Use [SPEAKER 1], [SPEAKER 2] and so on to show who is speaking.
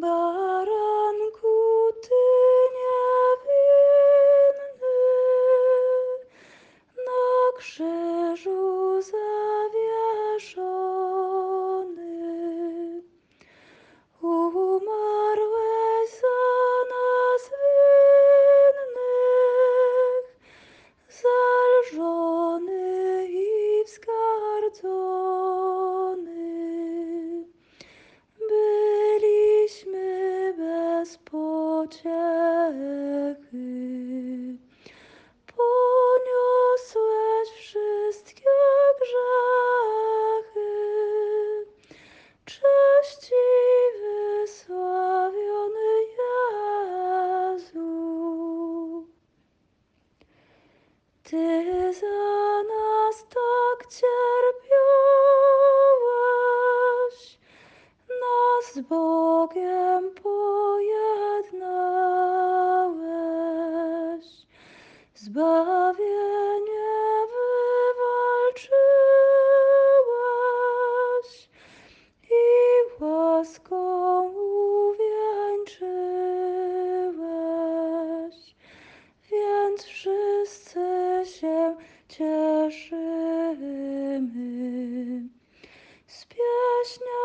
[SPEAKER 1] Baranku ty niewinny, na krzyżu pociechy. Poniosłeś wszystkie grzechy. Cześć i wysławiony Jezu. Ty za nas tak cierpiałeś, nas Bogiem pojednałeś, zbawienie wywalczyłeś i łaską uwieńczyłeś, więc wszyscy się cieszymy z pieśniami